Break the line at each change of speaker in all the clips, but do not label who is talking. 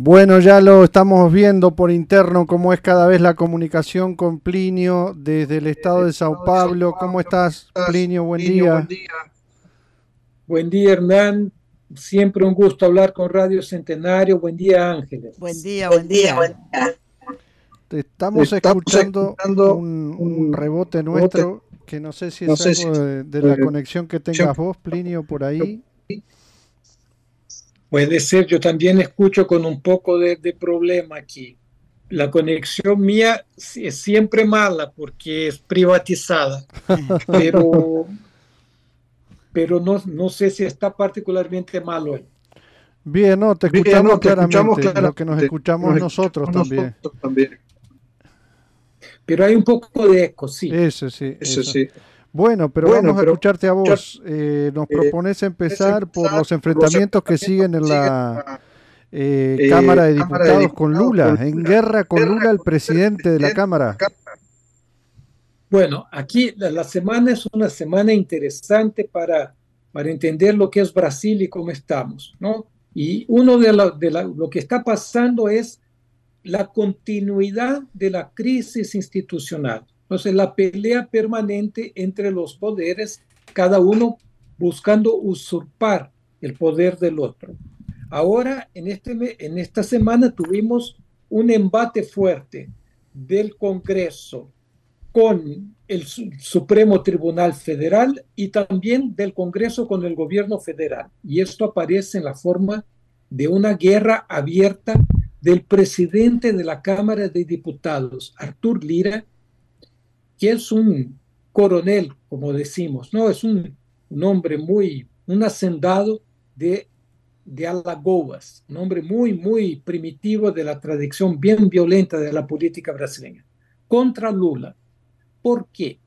Bueno, ya lo estamos viendo por interno cómo es cada vez la comunicación con Plinio desde el estado de Sao Paulo. ¿Cómo estás, Plinio? Buen día.
Buen día, Hernán. Siempre un gusto hablar con Radio Centenario. Buen día, Ángeles.
Buen día, buen día.
Te estamos, escuchando, un, rebote nuestro que no sé si es algo de, la conexión que tengas vos, Plinio, por ahí.
Puede ser, yo también escucho con un poco de, problema aquí. La conexión mía es siempre mala porque es privatizada, pero, pero no, no sé si está particularmente malo hoy.
Bien, no, te escuchamos, claramente, lo que nos escuchamos nosotros, también.
Pero hay un poco de eco, sí.
Eso sí. Eso, sí. Bueno, pero vamos a escucharte a vos. Eh, nos eh, propones empezar por los enfrentamientos que siguen en la eh, Cámara de Diputados con Lula, en guerra con Lula, el presidente de la Cámara.
Bueno, aquí la, semana es una semana interesante para, para entender lo que es Brasil y cómo estamos, ¿no? Y uno de, de lo que está pasando es la continuidad de la crisis institucional. Entonces, la pelea permanente entre los poderes, cada uno buscando usurpar el poder del otro. Ahora, en, este, en esta semana tuvimos un embate fuerte del Congreso con el Supremo Tribunal Federal y también del Congreso con el gobierno federal. Y esto aparece en la forma de una guerra abierta del presidente de la Cámara de Diputados, Artur Lira, que es un coronel, como decimos, ¿no? Es un, hombre muy, un hacendado de, de Alagoas, un hombre muy, muy primitivo de la tradición bien violenta de la política brasileña, contra Lula. ¿Por qué?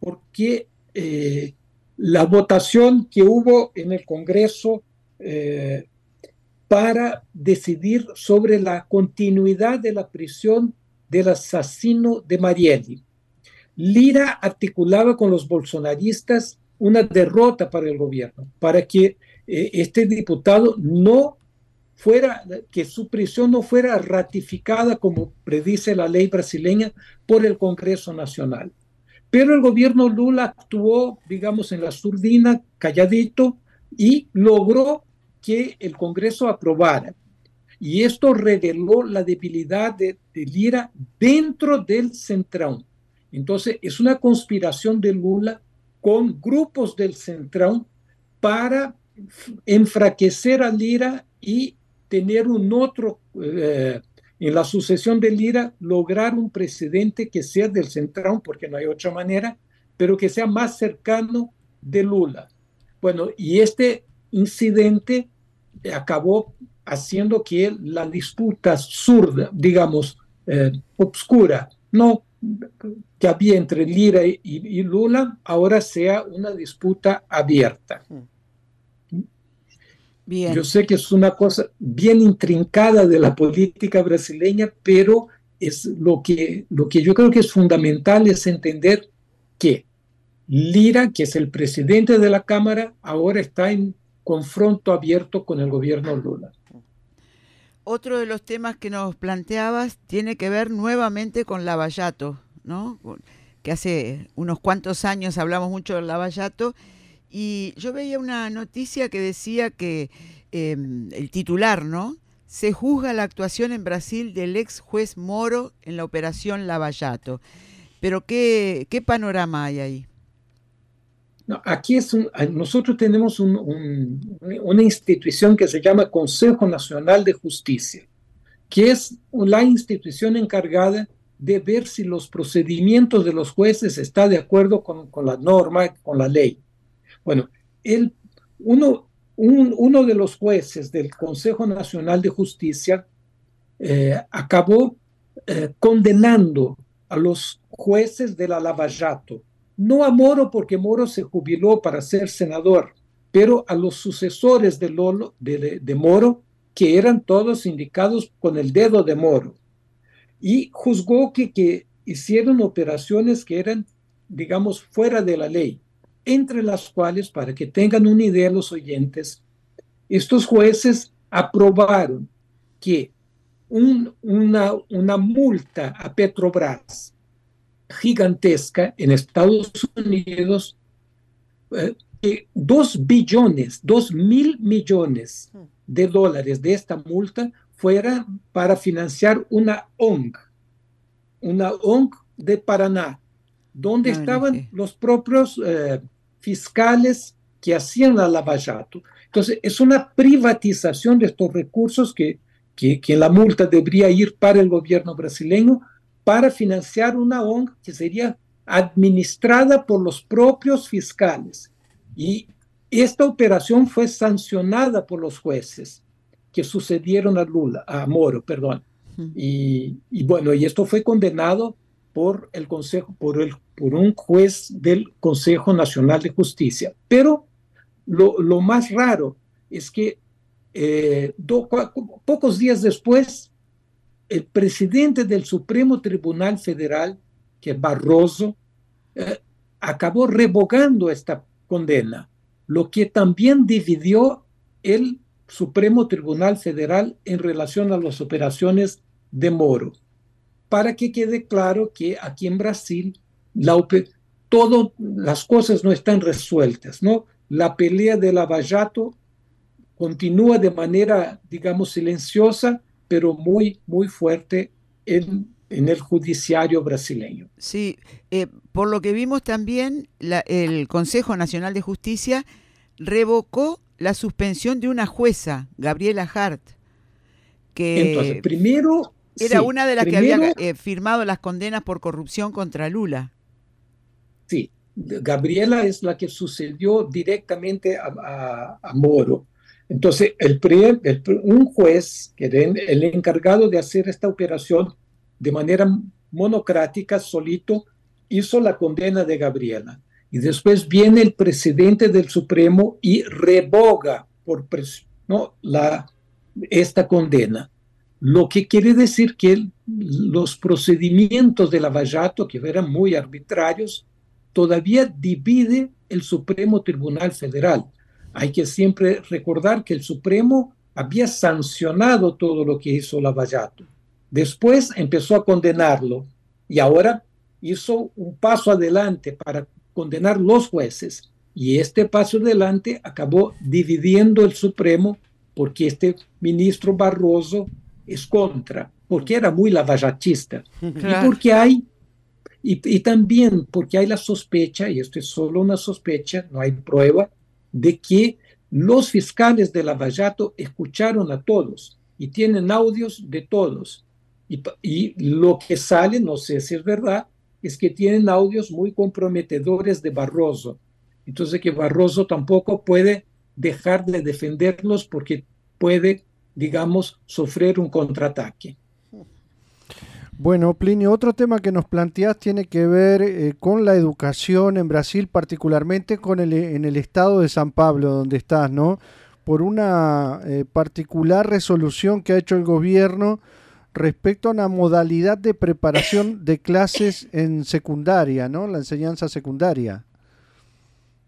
Porque eh, la votación que hubo en el Congreso eh, para decidir sobre la continuidad de la prisión del asesino de Marielle. Lira articulaba con los bolsonaristas una derrota para el gobierno, para que eh, este diputado no fuera, que su prisión no fuera ratificada como predice la ley brasileña por el Congreso Nacional. Pero el gobierno Lula actuó, digamos, en la surdina, calladito, y logró que el Congreso aprobara. Y esto reveló la debilidad de, de Lira dentro del centrón. Entonces, es una conspiración de Lula con grupos del Centrón para enfraquecer a Lira y tener un otro, eh, en la sucesión de Lira, lograr un presidente que sea del Centrón, porque no hay otra manera, pero que sea más cercano de Lula. Bueno, y este incidente acabó haciendo que la disputa surda, digamos, eh, obscura, no que había entre Lira y, Lula ahora sea una disputa abierta. Bien. Yo sé que es una cosa bien intrincada de la política brasileña, pero es lo que, lo que yo creo que es fundamental es entender que Lira, que es el presidente de la Cámara, ahora está en confronto abierto con el gobierno Lula.
Otro de los temas que nos planteabas tiene que ver nuevamente con Lavallato, ¿no? Que hace unos cuantos años hablamos mucho del Lavallato y yo veía una noticia que decía que em, el titular, ¿no? Se juzga la actuación en Brasil del ex juez Moro en la operación Lavallato. Pero ¿qué, qué panorama hay ahí?
Aquí es nosotros tenemos una institución que se llama Consejo Nacional de Justicia, que es la institución encargada de ver si los procedimientos de los jueces están de acuerdo con, la norma, con la ley. Bueno, el, uno, uno de los jueces del Consejo Nacional de Justicia eh, acabó eh, condenando a los jueces de la Lavallato, no a Moro porque Moro se jubiló para ser senador, pero a los sucesores de, Lolo, de, de Moro, que eran todos indicados con el dedo de Moro. Y juzgó que, hicieron operaciones que eran, digamos, fuera de la ley, entre las cuales, para que tengan una idea los oyentes, estos jueces aprobaron que una, una multa a Petrobras gigantesca en Estados Unidos, eh, dos billones, dos mil millones de dólares de esta multa fuera para financiar una ONG, una ONG de Paraná, donde estaban los propios eh, fiscales que hacían la lavajato. Entonces, es una privatización de estos recursos que, que, que la multa debería ir para el gobierno brasileño para financiar una ONG que sería administrada por los propios fiscales. Y esta operación fue sancionada por los jueces que sucedieron a Lula, a Moro, perdón. Y, bueno, y esto fue condenado por el Consejo, por, el, por un juez del Consejo Nacional de Justicia. Pero lo, lo más raro es que eh, pocos días después el presidente del Supremo Tribunal Federal, que Barroso, eh, acabó revocando esta condena, lo que también dividió el Supremo Tribunal Federal en relación a las operaciones de Moro. Para que quede claro que aquí en Brasil la, todo, las cosas no están resueltas, ¿no? La pelea de Lavallato continúa de manera, digamos, silenciosa, pero muy, muy fuerte en, en el judiciario brasileño.
Sí, eh, por lo que vimos también, la, el Consejo Nacional de Justicia revocó la suspensión de una jueza, Gabriela Hart, que
Entonces, primero,
era una de las que había eh, firmado las condenas por corrupción contra Lula.
Sí, Gabriela es la que sucedió directamente a, a, a Moro entonces, el, un juez, que el encargado de hacer esta operación de manera monocrática, solito, hizo la condena de Gabriela. Y después viene el presidente del Supremo y revoga por la, esta condena. Lo que quiere decir que los procedimientos de Lavallato, que eran muy arbitrarios, todavía divide el Supremo Tribunal Federal hay que siempre recordar que el Supremo había sancionado todo lo que hizo Lavallato. Después empezó a condenarlo y ahora hizo un paso adelante para condenar los jueces. Y este paso adelante acabó dividiendo el Supremo porque este ministro Barroso es contra, porque era muy lavallachista. Y porque hay, y, y también porque hay la sospecha, y esto es solo una sospecha, no hay prueba, de que los fiscales de Lavallato escucharon a todos y tienen audios de todos. Y, lo que sale, no sé si es verdad, es que tienen audios muy comprometedores de Barroso. Entonces que Barroso tampoco puede dejar de defenderlos porque puede, digamos, sufrir un contraataque.
Bueno, Plinio, otro tema que nos planteas tiene que ver eh, con la educación en Brasil, particularmente con el, en el estado de San Pablo, donde estás, ¿no? Por una eh, particular resolución que ha hecho el gobierno respecto a una modalidad de preparación de clases en secundaria, ¿no? La enseñanza secundaria.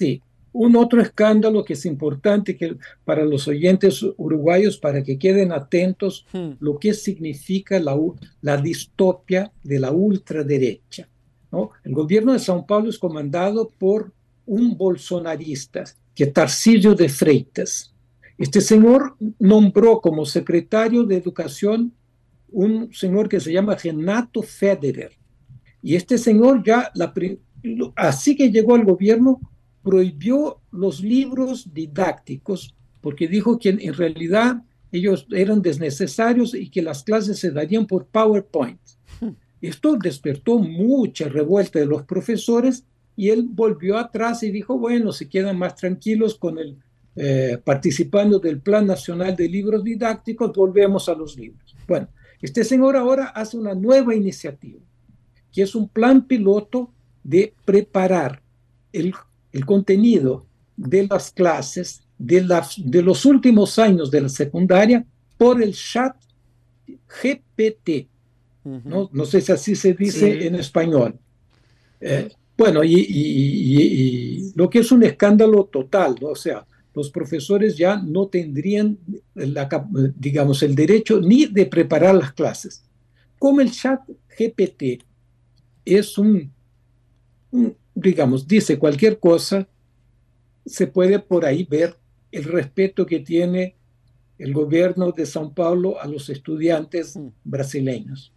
Sí, un otro escándalo que es importante que para los oyentes uruguayos, para que queden atentos, hmm. lo que significa la, la distopia de la ultraderecha. ¿no? El gobierno de São Paulo es comandado por un bolsonarista, que es Tarcísio de Freitas. Este señor nombró como secretario de Educación un señor que se llama Renato Federer. Y este señor ya, la, así que llegó al gobierno, prohibió los libros didácticos porque dijo que en realidad ellos eran desnecesarios y que las clases se darían por PowerPoint. Esto despertó mucha revuelta de los profesores y él volvió atrás y dijo, bueno, se quedan más tranquilos con el eh, participando del Plan Nacional de Libros Didácticos, volvemos a los libros. Bueno, Este señor ahora hace una nueva iniciativa, que es un plan piloto de preparar el, el contenido de las clases de, las, de los últimos años de la secundaria por el chat GPT. ¿no? no sé si así se dice en español. Eh, bueno, y, y, lo que es un escándalo total, ¿no? O sea, los profesores ya no tendrían, la, digamos, el derecho ni de preparar las clases. Como el chat GPT es un, digamos, dice cualquier cosa, se puede por ahí ver el respeto que tiene el gobierno de São Paulo a los estudiantes mm. brasileños.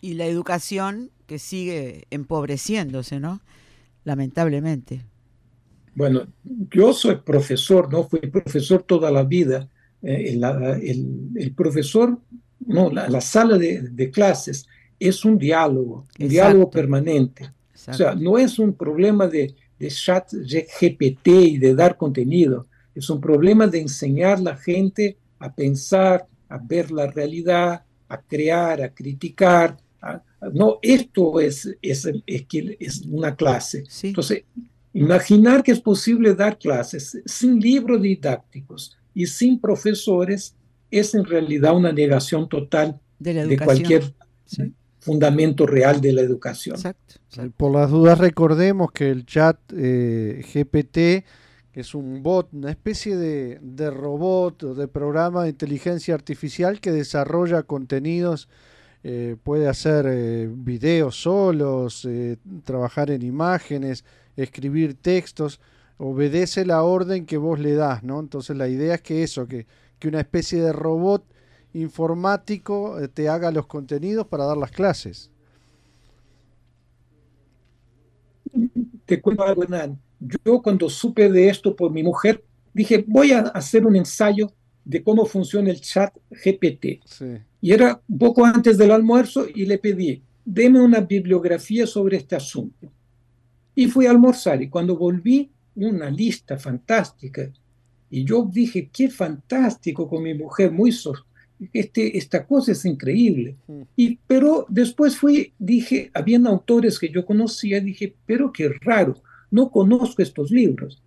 Y la educación que sigue empobreciéndose, ¿no? Lamentablemente.
Bueno, yo soy profesor, ¿no? Fui profesor toda la vida. Eh, el, profesor, no, la, sala de, clases es un diálogo, un diálogo permanente. O sea, no es un problema de, de chat GPT y de dar contenido, es un problema de enseñar a la gente a pensar, a ver la realidad, a crear, a criticar. no, esto es, es, es, es una clase. Entonces, Imaginar que es posible dar clases sin libros didácticos y sin profesores es en realidad una negación total de, cualquier fundamento real de la educación.
Por las dudas recordemos que el chat eh, GPT, que es un bot, una especie de, de robot o de programa de inteligencia artificial que desarrolla contenidos eh, puede hacer eh, videos solos, trabajar en imágenes, escribir textos, obedece la orden que vos le das, ¿no? Entonces la idea es que eso, que, que una especie de robot informático eh, te haga los contenidos para dar las clases.
Te cuento algo, Hernán. Yo cuando supe de esto por mi mujer, dije, voy a hacer un ensayo de cómo funciona el chat GPT. Y era un poco antes del almuerzo y le pedí, deme una bibliografía sobre este asunto. Y fui a almorzar y cuando volví, una lista fantástica. Y yo dije, qué fantástico con mi mujer, muy este, esta cosa es increíble. Mm. Y, pero después fui, dije, habían autores que yo conocía, dije, pero qué raro, no conozco estos libros.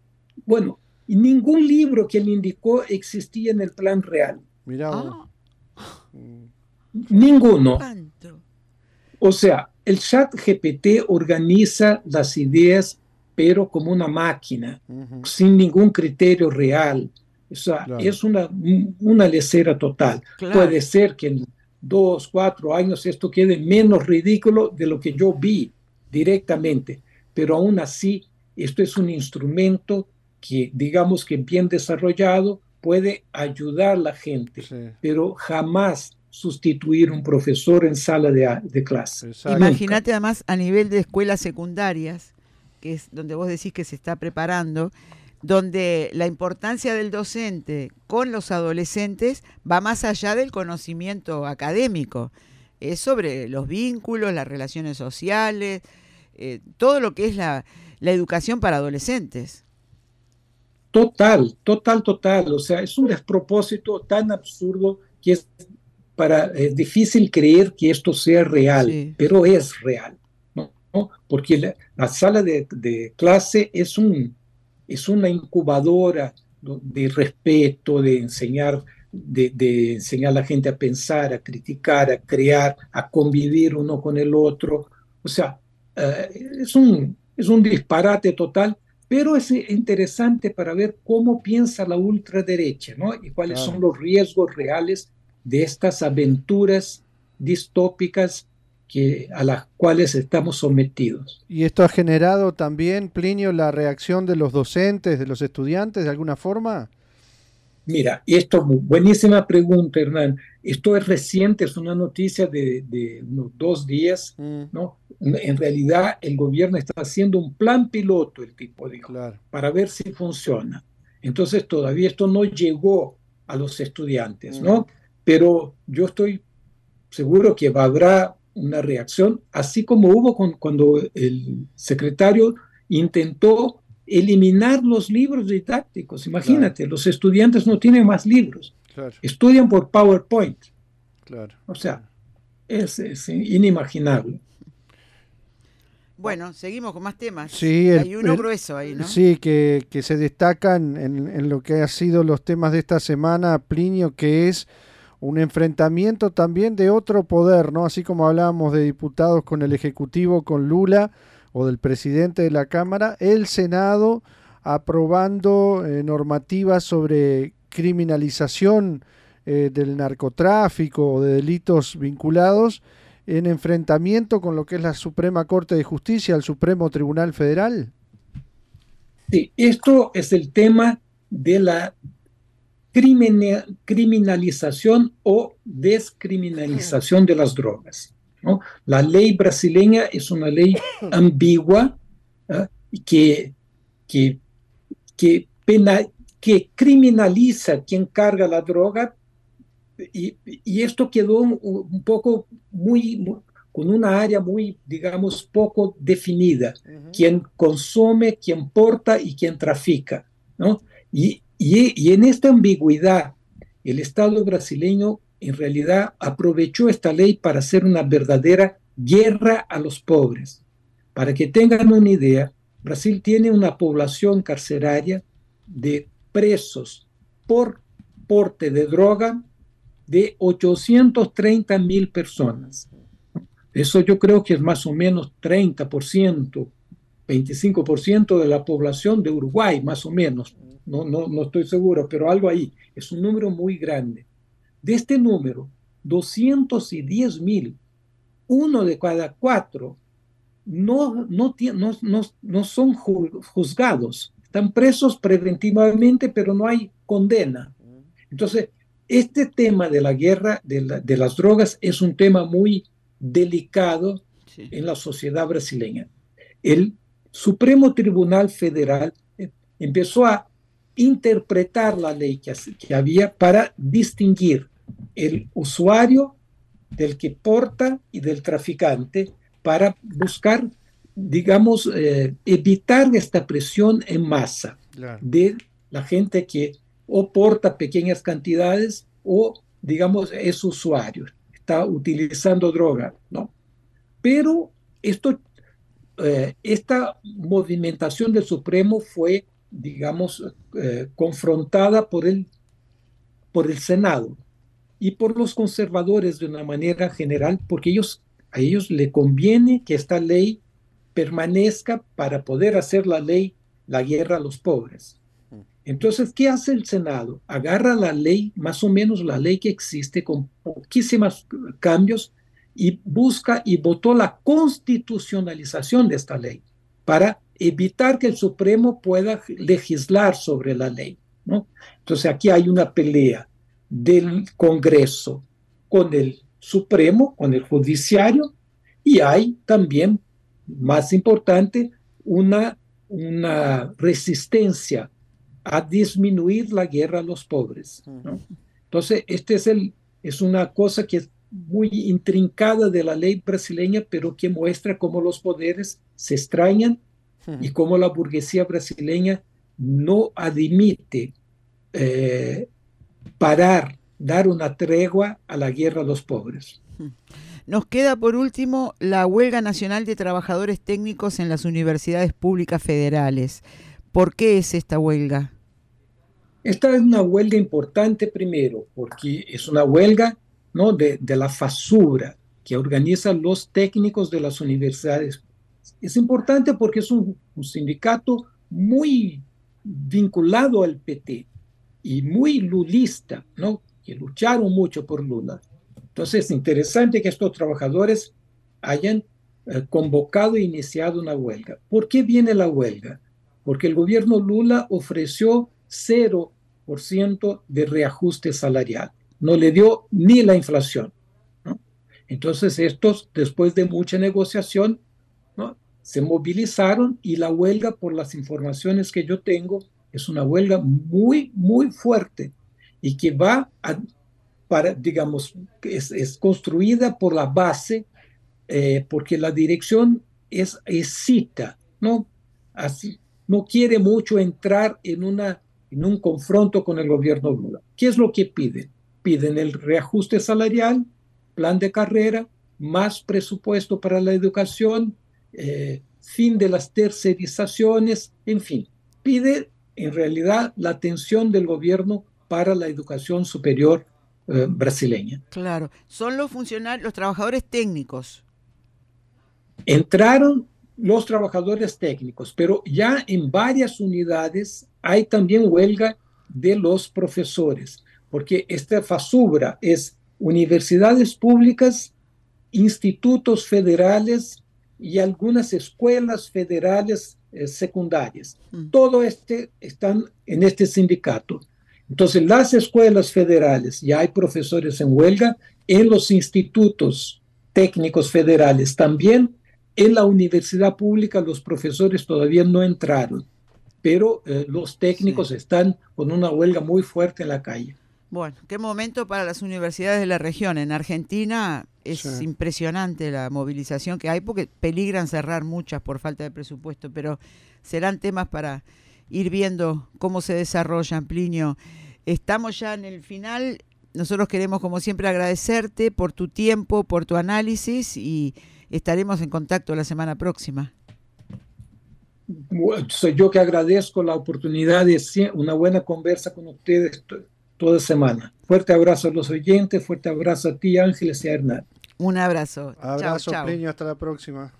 Bueno, ningún libro que él indicó existía en el plan real.
Mira.
Ah. Ninguno. O sea, el chat GPT organiza las ideas, pero como una máquina, sin ningún criterio real. O sea, es una, una lecera total. Puede ser que en dos, cuatro años esto quede menos ridículo de lo que yo vi directamente, pero aún así, esto es un instrumento que, digamos que bien desarrollado, puede ayudar a la gente, pero jamás sustituir un profesor en sala de, clase.
Imagínate además a nivel de escuelas secundarias, que es donde vos decís que se está preparando, donde la importancia del docente con los adolescentes va más allá del conocimiento académico, es sobre los vínculos, las relaciones sociales, eh, todo lo que es la, la educación para adolescentes.
Total, total, total. O sea, es un despropósito tan absurdo que es para, es difícil creer que esto sea real, pero es real, ¿no? Porque la, sala de, clase es, un, es una incubadora de respeto, de enseñar, de, enseñar a la gente a pensar, a criticar, a crear, a convivir uno con el otro. O sea, eh, es, un, es un disparate total, pero es interesante para ver cómo piensa la ultraderecha, ¿no? Y cuáles son los riesgos reales de estas aventuras distópicas que, a las cuales estamos sometidos.
¿Y esto ha generado también, Plinio, la reacción de los docentes, de los estudiantes, de alguna forma?
Mira, esto es buenísima pregunta, Hernán. Esto es reciente, es una noticia de, unos dos días, mm. ¿no? En realidad, el gobierno está haciendo un plan piloto, el tipo dijo, para ver si funciona. Entonces, todavía esto no llegó a los estudiantes, ¿no? Mm pero yo estoy seguro que habrá una reacción, así como hubo cuando el secretario intentó eliminar los libros didácticos. Imagínate, los estudiantes no tienen más libros, estudian por PowerPoint.
Claro.
O sea, es, inimaginable.
Bueno, seguimos con más temas. Sí, hay uno grueso ahí, ¿no?
Sí, que, que se destacan en, en, lo que ha sido los temas de esta semana, Plinio, que es un enfrentamiento también de otro poder, ¿no? Así como hablábamos de diputados con el Ejecutivo, con Lula, o del presidente de la Cámara, el Senado aprobando eh, normativas sobre criminalización eh, del narcotráfico o de delitos vinculados en enfrentamiento con lo que es la Suprema Corte de Justicia, el Supremo Tribunal Federal?
Sí, esto es el tema de la criminalización o descriminalización de las drogas. ¿no? La ley brasileña es una ley ambigua ¿ah? que, que, que, pena, que criminaliza a quien carga la droga y, y esto quedó un, un poco muy, con una área muy, digamos, poco definida. Quien consume, quien porta y quien trafica. ¿no? Y, y, en esta ambigüedad, el Estado brasileño en realidad aprovechó esta ley para hacer una verdadera guerra a los pobres. Para que tengan una idea, Brasil tiene una población carceraria de presos por porte de droga de 830 mil personas. Eso yo creo que es más o menos 30%, 25% de la población de Uruguay, más o menos. No, no, no estoy seguro, pero algo ahí. Es un número muy grande. De este número, 210 mil, uno de cada cuatro, no, no, no, no, son juzgados, están presos preventivamente, pero no hay condena. Entonces, este tema de la guerra de, de las drogas es un tema muy delicado en la sociedad brasileña. El Supremo Tribunal Federal eh, empezó a interpretar la ley que, que había para distinguir el usuario del que porta y del traficante para buscar, digamos, eh, evitar esta presión en masa de la gente que o porta pequeñas cantidades o, digamos, es usuario, está utilizando droga, ¿no? Pero esto, eh, esta movimentación del Supremo fue, digamos, eh, confrontada por el, por el Senado y por los conservadores de una manera general, porque ellos, a ellos le conviene que esta ley permanezca para poder hacer la ley, la guerra a los pobres. Entonces, ¿qué hace el Senado? Agarra la ley, más o menos la ley que existe, con poquísimos cambios, y busca y votó la constitucionalización de esta ley para evitar que el Supremo pueda legislar sobre la ley. ¿no? Entonces, aquí hay una pelea del Congreso con el Supremo, con el Judiciario, y hay también, más importante, una, una resistencia a disminuir la guerra a los pobres. Entonces, este es, el, es una cosa que es muy intrincada de la ley brasileña, pero que muestra cómo los poderes se extrañan y cómo la burguesía brasileña no admite eh, parar, dar una tregua a la guerra a los pobres.
Nos queda por último la huelga nacional de trabajadores técnicos en las universidades públicas federales. ¿Por qué es esta huelga?
Esta es una huelga importante primero, porque es una huelga ¿no? de, la FASURA, que organiza los técnicos de las universidades. Es importante porque es un sindicato muy vinculado al PT y muy lulista, ¿no? Que lucharon mucho por Lula. Entonces es interesante que estos trabajadores hayan eh, convocado e iniciado una huelga. ¿Por qué viene la huelga? Porque el gobierno Lula ofreció 0% de reajuste salarial. No le dio ni la inflación. Entonces estos, después de mucha negociación, ¿no? Se movilizaron y la huelga, por las informaciones que yo tengo, es una huelga muy, muy fuerte y que va para, digamos, es, es construida por la base, eh, porque la dirección es, es cita, ¿no? Así, no quiere mucho entrar en, una, en un confronto con el gobierno Lula. ¿Qué es lo que piden? Piden el reajuste salarial, plan de carrera más presupuesto para la educación, eh, fin de las tercerizaciones, en fin, pide en realidad la atención del gobierno para la educación superior eh, brasileña.
Claro, son los funcionarios, los trabajadores técnicos.
Entraron los trabajadores técnicos, pero ya en varias unidades hay también huelga de los profesores, porque esta FASUBRA es universidades públicas, institutos federales y algunas escuelas federales eh, secundarias. Mm. Todo este están en este sindicato. Entonces, las escuelas federales, ya hay profesores en huelga, en los institutos técnicos federales también, en la universidad pública los profesores todavía no entraron, pero eh, los técnicos están con una huelga muy fuerte en la calle.
Bueno, qué momento para las universidades de la región. En Argentina es impresionante la movilización que hay porque peligran cerrar muchas por falta de presupuesto, pero serán temas para ir viendo cómo se desarrollan, Plinio. Estamos ya en el final. Nosotros queremos, como siempre, agradecerte por tu tiempo, por tu análisis y estaremos en contacto la semana próxima.
soy yo que agradezco la oportunidad de una buena conversa con ustedes toda semana. Fuerte abrazo a los oyentes, fuerte abrazo a ti, Ángeles y a Hernán.
Un abrazo.
Abrazo, chao, hasta la próxima.